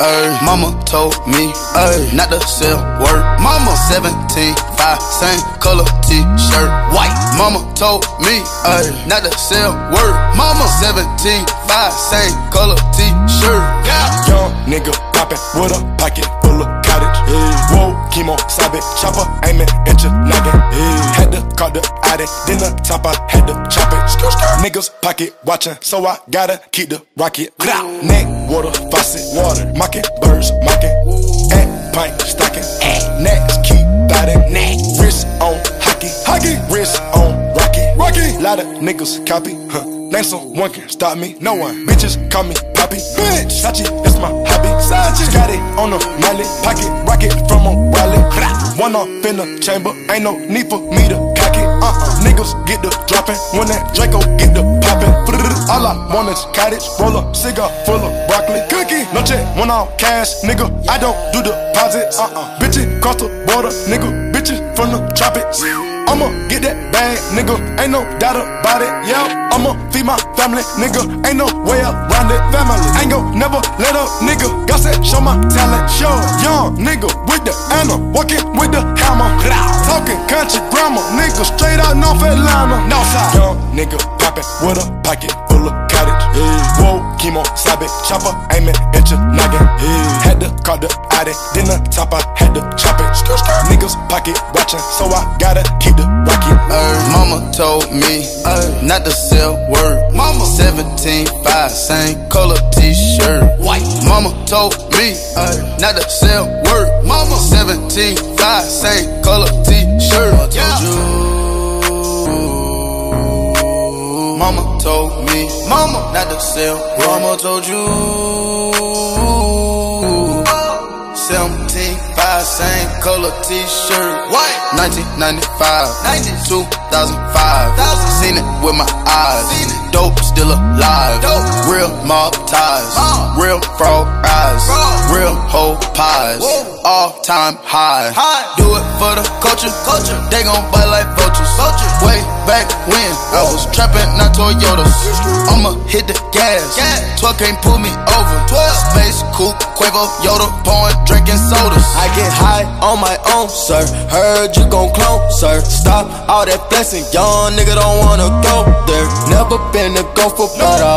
Ay, mama told me, ay, not to sell word. Mama 17, 5, same color t-shirt, white. Mama told me, ay, not to sell word. Mama 17, 5, same color t-shirt. Nigga poppin' with a pocket full of cottage. Yeah. Whoa, chemo, sabe, chopper, aiming at your noggin. Yeah. Had to call the addy, then the top I had to chop it. Skr, skr. Niggas pocket watchin', so I gotta keep the rocket. Neck, water, faucet, water, mocking, birds, mocking. At pint, stocking, at next, keep biting. Neck, wrist on hockey, hockey, wrist on rocky, rocky. Lot of niggas copy, huh? Name someone can stop me, no one. Bitches call me Poppy, bitch. Sachi, that's my on a mallet, pocket rocket from a wallet. One off in the chamber, ain't no need for me to cock it. Uh uh, niggas get the dropping when that Draco get the popping. All I want is cottage, roll up, cigar full of broccoli, cookie. No check, one off cash, nigga. I don't do deposits. Uh uh, bitches cross the border, nigga. Bitches from the tropics. I'ma get that bag, nigga. Ain't no doubt about it. Yeah, I'ma feed my family, nigga. Ain't no way around it. Family, ain't gon' never let up, nigga. God said, show my talent. Show young nigga with the Anna, walking with the hammer. Talking country grammar, nigga. Straight out North Atlanta. Northside. Young nigga poppin' with a pocket full of cottage. Yeah. Whoa, chemo, sabe, chopper, aiming at your noggin. Yeah. Had to call the addy, then the top I had to chop it. Niggas pocket watchin', so I told me, ay, not to sell word. Mama 17, 5, same color t-shirt, white. Mama told me, ay, not to sell word. Mama 17, 5, same color t-shirt. Yeah. Mama told me, mama not to sell. Mama told you. 17, 5, same color t-shirt. White. 1995, 2005. Seen it with my eyes. Dope still alive. Dope. Real mob ties. Real frog eyes. Real whole pies. All time high. Do it for the culture. culture. They gon' bite like vultures. Way back when I was trapping, not Toyotas. I'ma hit the gas. 12 can't pull me over. 12. Space coupe, Quavo, Yoda, pouring, drinking sodas. On my own, sir. Heard you gon' clone, sir. Stop all that flexing, young nigga don't wanna go there. Never been a gopher, but I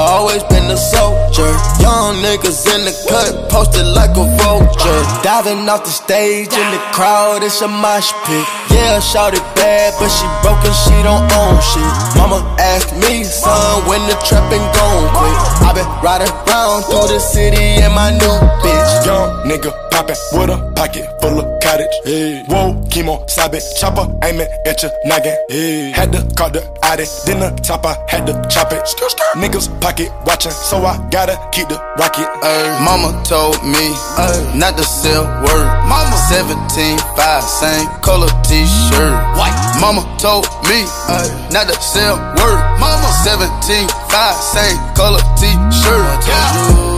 niggas in the cut, posted like a vulture. Diving off the stage in the crowd, it's a mosh pit. Yeah, shout it bad, but she broke and she don't own shit. Mama asked me, son, when the trapping gon' quit. I been riding around through the city in my new bitch. Young nigga poppin' with a pocket full of cottage. Hey. Whoa, kemosabe, chopper, aiming at your noggin. Hey. Had to call the addy, then the chopper had to chop it. Skr, skr. Niggas pocket watchin', so I gotta keep the rocket. Ay, mama told me ay, not to sell word. Mama 17, 5, same color t-shirt. White. Mama told me ay, not to sell word. Mama 17, 5, same color t-shirt. Told you